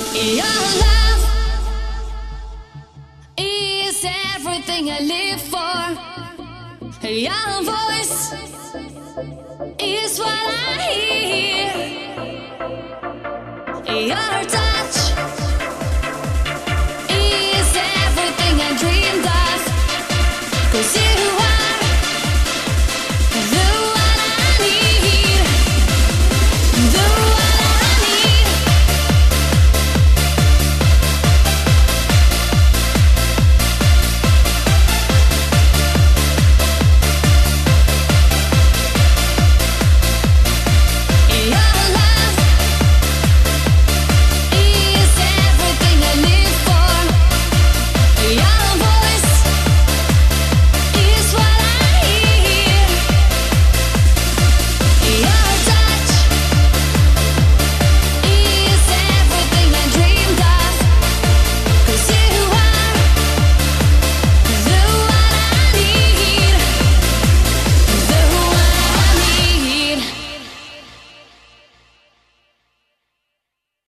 Your love is everything I live for. Your voice is what I hear. Your.